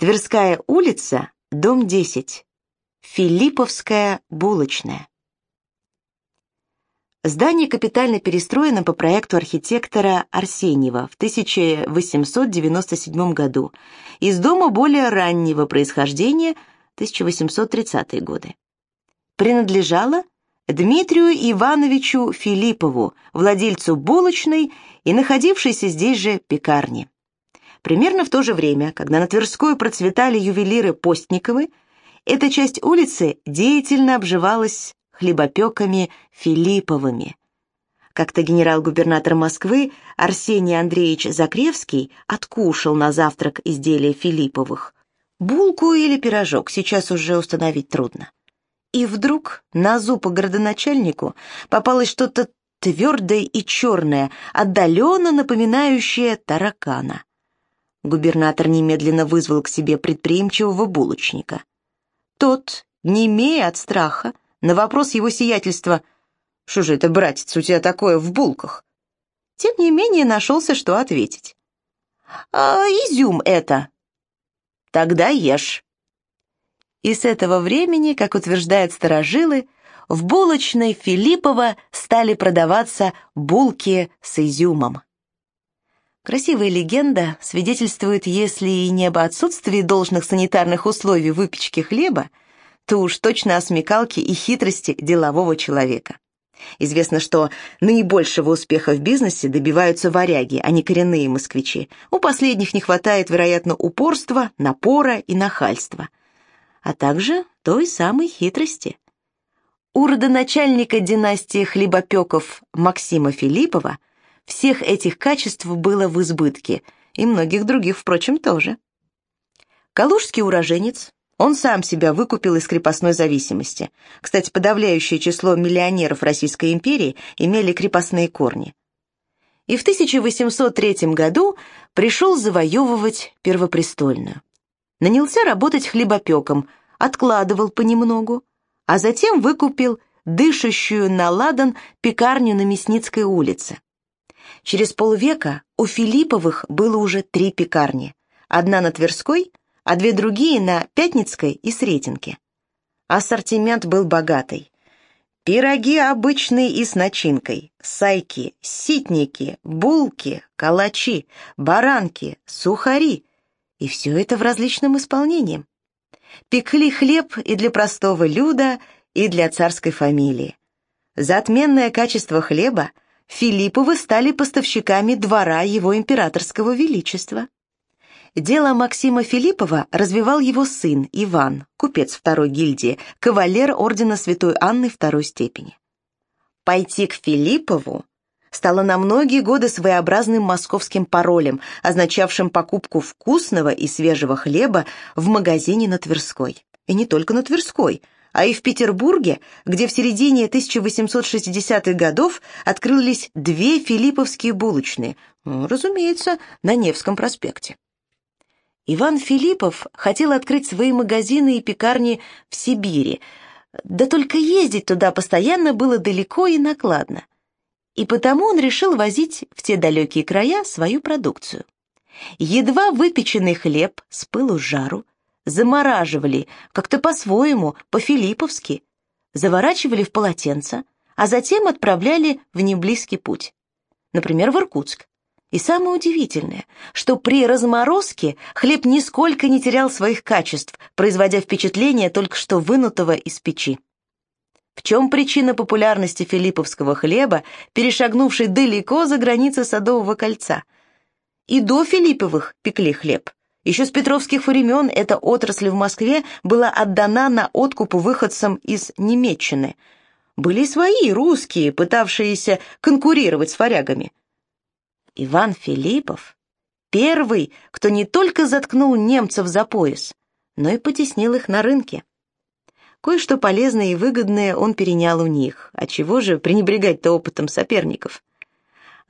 Тверская улица, дом 10. Филипповская булочная. Здание капитально перестроено по проекту архитектора Арсеньева в 1897 году. Из дома более раннего происхождения 1830-е годы. Принадлежало Дмитрию Ивановичу Филиппову, владельцу булочной и находившейся здесь же пекарни. Примерно в то же время, когда на Тверской процветали ювелиры Постниковы, эта часть улицы деятельно обживалась хлебопеками Филипповыми. Как-то генерал-губернатор Москвы Арсений Андреевич Закревский откушал на завтрак изделия Филипповых. Булку или пирожок сейчас уже установить трудно. И вдруг на зуб городоначальнику попалось что-то твердое и черное, отдаленно напоминающее таракана. Губернатор немедленно вызвал к себе предприимчивого булочника. Тот, не имея от страха, на вопрос его сиятельства «Что же это, братец, у тебя такое в булках?» Тем не менее нашелся, что ответить. «А изюм это?» «Тогда ешь». И с этого времени, как утверждают старожилы, в булочной Филиппова стали продаваться булки с изюмом. Красивая легенда свидетельствует, если и не об отсутствии должных санитарных условий выпечки хлеба, то уж точно о смекалке и хитрости делового человека. Известно, что наибольшего успеха в бизнесе добиваются варяги, а не коренные москвичи. У последних не хватает, вероятно, упорства, напора и нахальства, а также той самой хитрости. У родоначальника династии хлебопеков Максима Филиппова – всех этих качеств было в избытке, и многих других, впрочем, тоже. Калужский уроженец, он сам себя выкупил из крепостной зависимости. Кстати, подавляющее число миллионеров Российской империи имели крепостные корни. И в 1803 году пришел завоевывать Первопрестольную. Нанялся работать хлебопеком, откладывал понемногу, а затем выкупил дышащую на ладан пекарню на Мясницкой улице. Через полвека у Филипповых было уже три пекарни. Одна на Тверской, а две другие на Пятницкой и Сретенке. Ассортимент был богатый. Пироги обычные и с начинкой, сайки, ситники, булки, калачи, баранки, сухари. И все это в различном исполнении. Пекли хлеб и для простого люда, и для царской фамилии. За отменное качество хлеба Филипповы стали поставщиками двора его императорского величества. Дело Максима Филиппова развивал его сын Иван, купец второй гильдии, кавалер ордена Святой Анны второй степени. Пойти к Филиппову стало на многие годы своеобразным московским паролем, означавшим покупку вкусного и свежего хлеба в магазине на Тверской. И не только на Тверской – а и в Петербурге, где в середине 1860-х годов открылись две филипповские булочные, ну, разумеется, на Невском проспекте. Иван Филиппов хотел открыть свои магазины и пекарни в Сибири, да только ездить туда постоянно было далеко и накладно. И потому он решил возить в те далекие края свою продукцию. Едва выпеченный хлеб с пылу жару замораживали, как-то по-своему, по-филипповски, заворачивали в полотенце, а затем отправляли в неблизкий путь, например, в Иркутск. И самое удивительное, что при разморозке хлеб нисколько не терял своих качеств, производя впечатление только что вынутого из печи. В чем причина популярности филипповского хлеба, перешагнувшей далеко за границы Садового кольца? И до Филипповых пекли хлеб. Еще с петровских времен эта отрасль в Москве была отдана на откуп выходцам из Немеччины. Были свои, русские, пытавшиеся конкурировать с варягами. Иван Филиппов — первый, кто не только заткнул немцев за пояс, но и потеснил их на рынке. Кое-что полезное и выгодное он перенял у них, а чего же пренебрегать-то опытом соперников?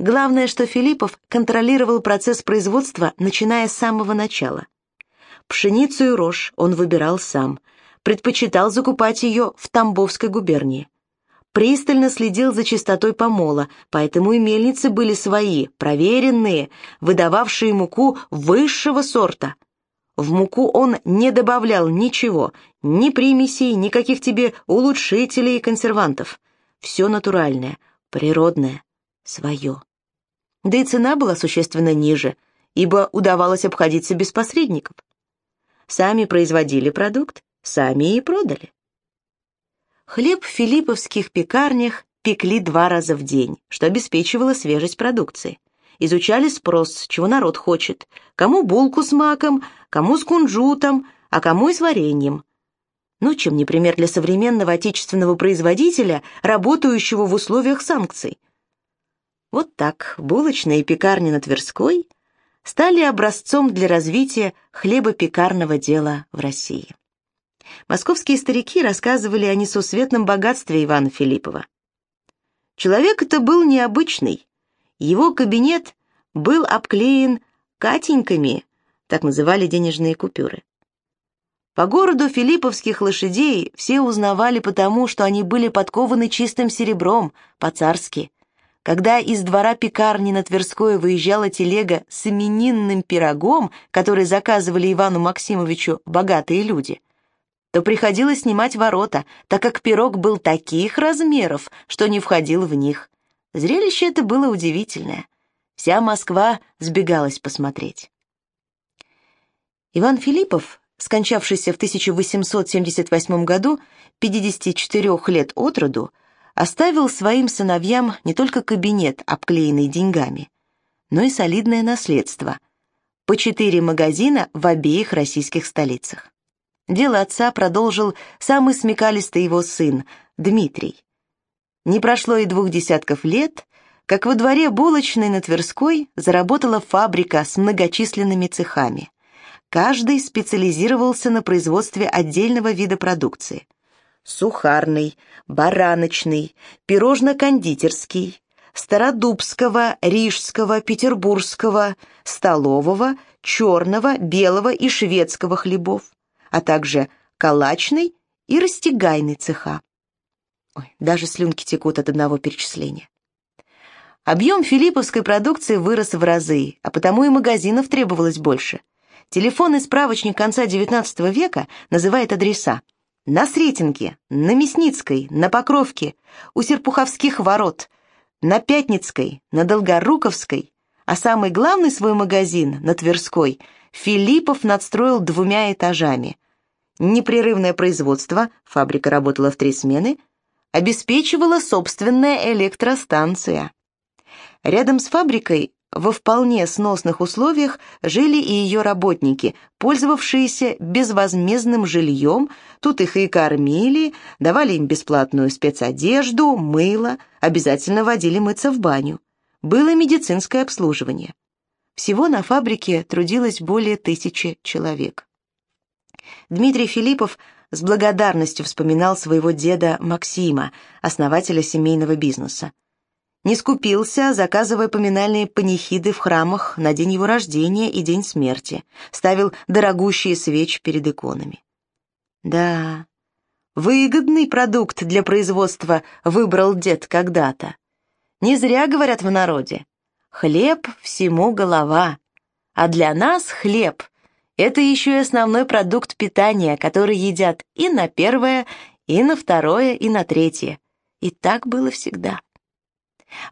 Главное, что Филиппов контролировал процесс производства, начиная с самого начала. Пшеницу и рожь он выбирал сам, предпочитал закупать ее в Тамбовской губернии. Пристально следил за чистотой помола, поэтому и мельницы были свои, проверенные, выдававшие муку высшего сорта. В муку он не добавлял ничего, ни примесей, никаких тебе улучшителей и консервантов. Все натуральное, природное, свое. Да и цена была существенно ниже, ибо удавалось обходиться без посредников. Сами производили продукт, сами и продали. Хлеб в филипповских пекарнях пекли два раза в день, что обеспечивало свежесть продукции. Изучали спрос, чего народ хочет, кому булку с маком, кому с кунжутом, а кому и с вареньем. Ну, чем не пример для современного отечественного производителя, работающего в условиях санкций. Вот так булочная и пекарня на Тверской стали образцом для развития хлебопекарного дела в России. Московские старики рассказывали о несусветном богатстве Ивана Филиппова. Человек это был необычный. Его кабинет был обклеен катеньками, так называли денежные купюры. По городу филипповских лошадей все узнавали потому, что они были подкованы чистым серебром, по-царски. Когда из двора пекарни на Тверское выезжала телега с именинным пирогом, который заказывали Ивану Максимовичу богатые люди, то приходилось снимать ворота, так как пирог был таких размеров, что не входил в них. Зрелище это было удивительное. Вся Москва сбегалась посмотреть. Иван Филиппов, скончавшийся в 1878 году, 54 лет от роду, оставил своим сыновьям не только кабинет, обклеенный деньгами, но и солидное наследство – по четыре магазина в обеих российских столицах. Дело отца продолжил самый смекалистый его сын, Дмитрий. Не прошло и двух десятков лет, как во дворе булочной на Тверской заработала фабрика с многочисленными цехами. Каждый специализировался на производстве отдельного вида продукции. Сухарный, бараночный, пирожно-кондитерский, стародубского, рижского, петербургского, столового, черного, белого и шведского хлебов а также калачный и растягайный цеха. Ой, даже слюнки текут от одного перечисления. Объем филипповской продукции вырос в разы, а потому и магазинов требовалось больше. Телефонный справочник конца XIX века называет адреса. На Сретенке, на Мясницкой, на Покровке, у Серпуховских ворот, на Пятницкой, на Долгоруковской, а самый главный свой магазин, на Тверской, Филиппов надстроил двумя этажами, непрерывное производство, фабрика работала в три смены, обеспечивала собственная электростанция. Рядом с фабрикой во вполне сносных условиях жили и ее работники, пользовавшиеся безвозмездным жильем, тут их и кормили, давали им бесплатную спецодежду, мыло, обязательно водили мыться в баню. Было медицинское обслуживание. Всего на фабрике трудилось более тысячи человек. Дмитрий Филиппов с благодарностью вспоминал своего деда Максима, основателя семейного бизнеса. Не скупился, заказывая поминальные панихиды в храмах на день его рождения и день смерти, ставил дорогущие свечи перед иконами. Да, выгодный продукт для производства выбрал дед когда-то. Не зря говорят в народе. Хлеб всему голова, а для нас хлеб это еще и основной продукт питания, который едят и на первое, и на второе, и на третье. И так было всегда.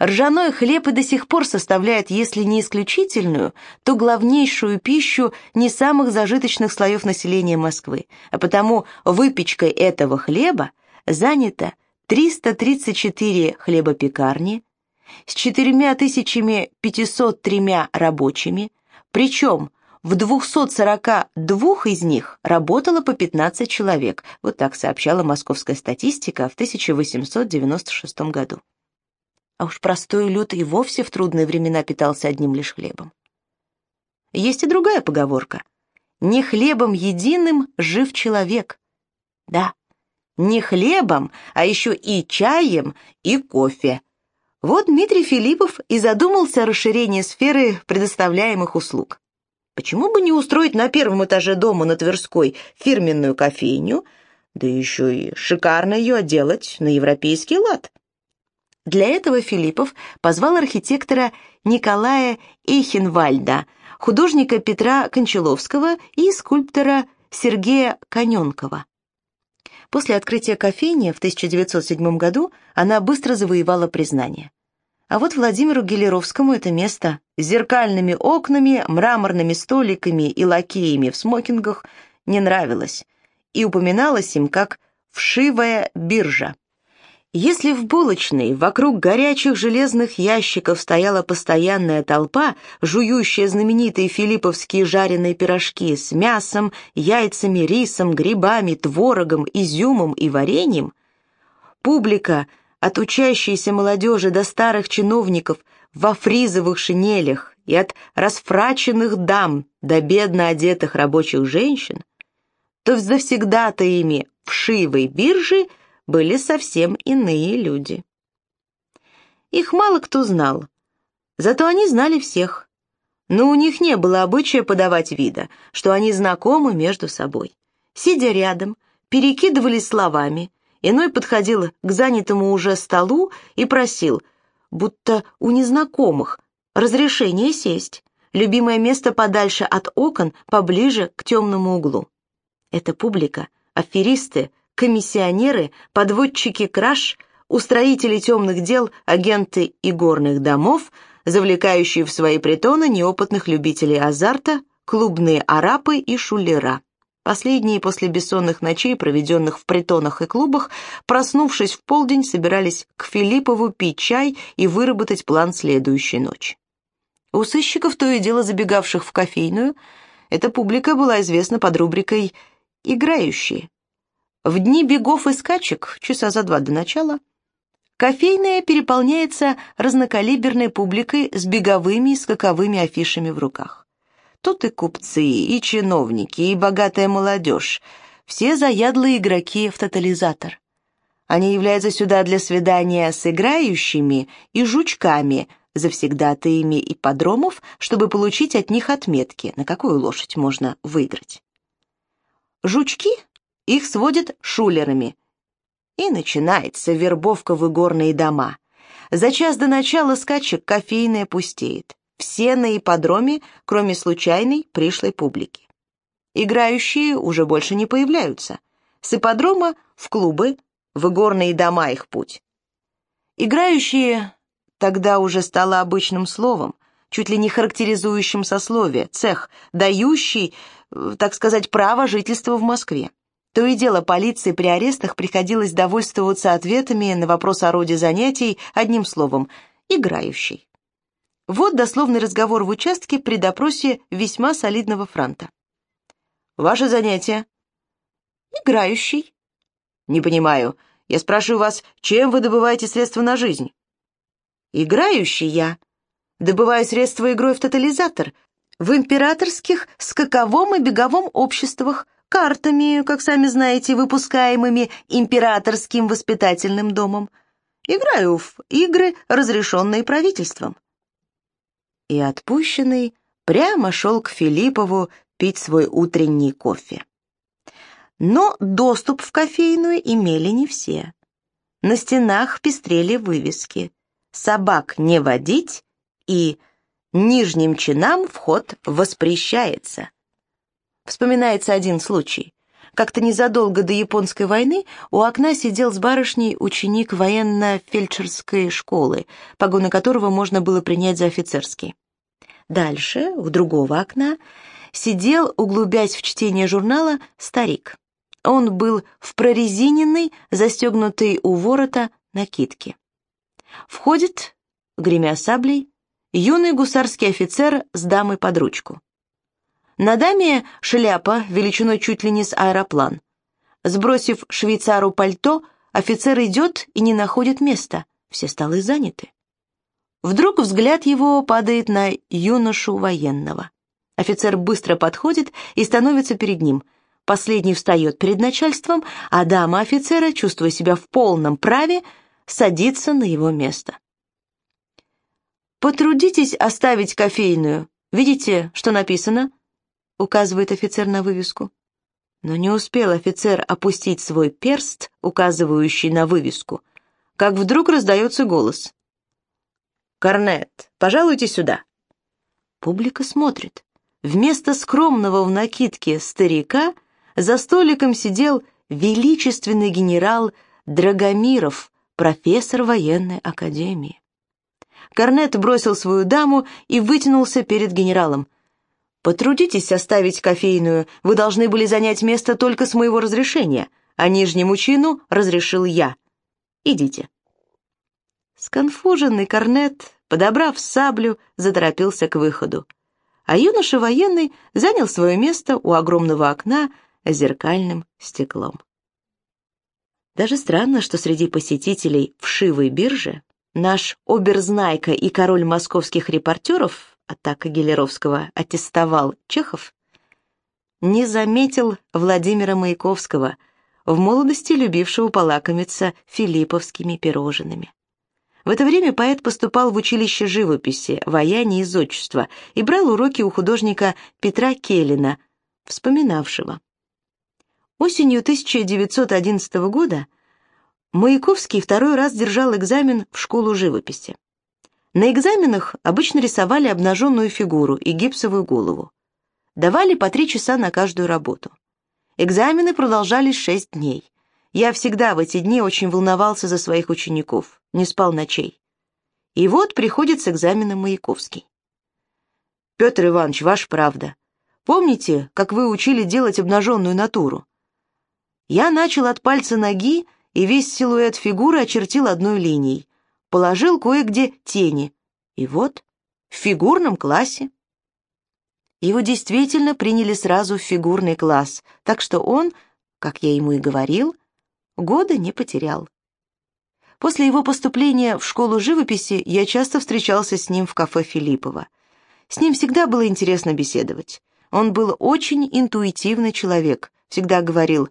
Ржаной хлеб и до сих пор составляет, если не исключительную, то главнейшую пищу не самых зажиточных слоев населения Москвы, а потому выпечкой этого хлеба занято 334 хлебопекарни с 4503 рабочими, причем в 242 из них работало по 15 человек, вот так сообщала московская статистика в 1896 году. А уж простой люд и вовсе в трудные времена питался одним лишь хлебом. Есть и другая поговорка. «Не хлебом единым жив человек». Да, не хлебом, а еще и чаем, и кофе. Вот Дмитрий Филиппов и задумался о расширении сферы предоставляемых услуг. Почему бы не устроить на первом этаже дома на Тверской фирменную кофейню, да еще и шикарно ее отделать на европейский лад? Для этого Филиппов позвал архитектора Николая Ихенвальда, художника Петра Кончаловского и скульптора Сергея Коненкова. После открытия кофейни в 1907 году она быстро завоевала признание. А вот Владимиру Гелеровскому это место с зеркальными окнами, мраморными столиками и лакеями в смокингах не нравилось и упоминалось им как «вшивая биржа». Если в булочной вокруг горячих железных ящиков стояла постоянная толпа, жующая знаменитые филипповские жареные пирожки с мясом, яйцами, рисом, грибами, творогом, изюмом и вареньем, публика, от учащейся молодежи до старых чиновников во фризовых шинелях и от расфраченных дам до бедно одетых рабочих женщин, то завсегда-то ими вшивой биржи были совсем иные люди. Их мало кто знал, зато они знали всех. Но у них не было обычая подавать вида, что они знакомы между собой. Сидя рядом, перекидывались словами, иной подходил к занятому уже столу и просил, будто у незнакомых, разрешение сесть, любимое место подальше от окон, поближе к темному углу. Эта публика, аферисты, комиссионеры, подводчики краж, устроители темных дел, агенты игорных домов, завлекающие в свои притоны неопытных любителей азарта, клубные арапы и шулера. Последние после бессонных ночей, проведенных в притонах и клубах, проснувшись в полдень, собирались к Филиппову пить чай и выработать план следующей ночи. У сыщиков, то и дело забегавших в кофейную, эта публика была известна под рубрикой «играющие». В дни бегов и скачек, часа за два до начала, кофейная переполняется разнокалиберной публикой с беговыми и скаковыми афишами в руках. Тут и купцы, и чиновники, и богатая молодежь, все заядлые игроки в тотализатор. Они являются сюда для свидания с играющими и жучками, завсегдатаями ипподромов, чтобы получить от них отметки, на какую лошадь можно выиграть. Жучки их сводят шулерами. И начинается вербовка в игорные дома. За час до начала скачек кофейная пустеет. Все на ипподроме, кроме случайной пришлой публики. Играющие уже больше не появляются. С ипподрома в клубы, в игорные дома их путь. Играющие тогда уже стало обычным словом, чуть ли не характеризующим сословие, цех, дающий, э, так сказать, право жительства в Москве. То и дело полиции при арестах приходилось довольствоваться ответами на вопрос о роде занятий одним словом «играющий». Вот дословный разговор в участке при допросе весьма солидного франта. «Ваше занятие?» «Играющий». «Не понимаю. Я спрашиваю вас, чем вы добываете средства на жизнь?» «Играющий я. Добываю средства игрой в тотализатор, в императорских скаковом и беговом обществах, картами, как сами знаете, выпускаемыми императорским воспитательным домом. Играю в игры, разрешенные правительством. И отпущенный прямо шел к Филиппову пить свой утренний кофе. Но доступ в кофейную имели не все. На стенах пестрели вывески «Собак не водить» и «Нижним чинам вход воспрещается». Вспоминается один случай. Как-то незадолго до Японской войны у окна сидел с барышней ученик военно-фельдшерской школы, погоны которого можно было принять за офицерский. Дальше, у другого окна, сидел, углубясь в чтение журнала, старик. Он был в прорезиненной, застегнутой у ворота накидке. Входит, гремя саблей, юный гусарский офицер с дамой под ручку. На даме шляпа величиной чуть ли не с аэроплан. Сбросив швейцару пальто, офицер идет и не находит места. Все столы заняты. Вдруг взгляд его падает на юношу военного. Офицер быстро подходит и становится перед ним. Последний встает перед начальством, а дама офицера, чувствуя себя в полном праве, садится на его место. «Потрудитесь оставить кофейную. Видите, что написано?» Указывает офицер на вывеску. Но не успел офицер опустить свой перст, указывающий на вывеску, как вдруг раздается голос. «Корнет, пожалуйте сюда». Публика смотрит. вместо скромного в накидке старика за столиком сидел величественный генерал Драгомиров, профессор военной академии. Корнет бросил свою даму и вытянулся перед генералом. «Потрудитесь оставить кофейную, вы должны были занять место только с моего разрешения, а нижнему чину разрешил я. Идите». Сконфуженный Корнет, подобрав саблю, заторопился к выходу. А юноша военный занял свое место у огромного окна с зеркальным стеклом. Даже странно, что среди посетителей вшивой биржи Наш оберзнайка и король московских репортеров, атака Гелеровского аттестовал Чехов, не заметил Владимира Маяковского, в молодости любившего полакомиться филипповскими пирожными. В это время поэт поступал в училище живописи, ваяния и зодчества и брал уроки у художника Петра Келлина, вспоминавшего. Осенью 1911 года Маяковский второй раз держал экзамен в школу живописи. На экзаменах обычно рисовали обнаженную фигуру и гипсовую голову. Давали по три часа на каждую работу. Экзамены продолжались шесть дней. Я всегда в эти дни очень волновался за своих учеников, не спал ночей. И вот приходит с экзаменом Маяковский. «Петр Иванович, ваша правда. Помните, как вы учили делать обнаженную натуру? Я начал от пальца ноги, и весь силуэт фигуры очертил одной линией. Положил кое-где тени. И вот, в фигурном классе. Его действительно приняли сразу в фигурный класс, так что он, как я ему и говорил, года не потерял. После его поступления в школу живописи я часто встречался с ним в кафе Филиппова. С ним всегда было интересно беседовать. Он был очень интуитивный человек, всегда говорил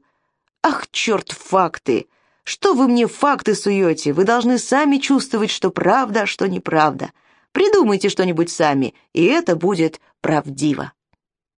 «Ах, черт, факты! Что вы мне факты суете? Вы должны сами чувствовать, что правда, что неправда. Придумайте что-нибудь сами, и это будет правдиво.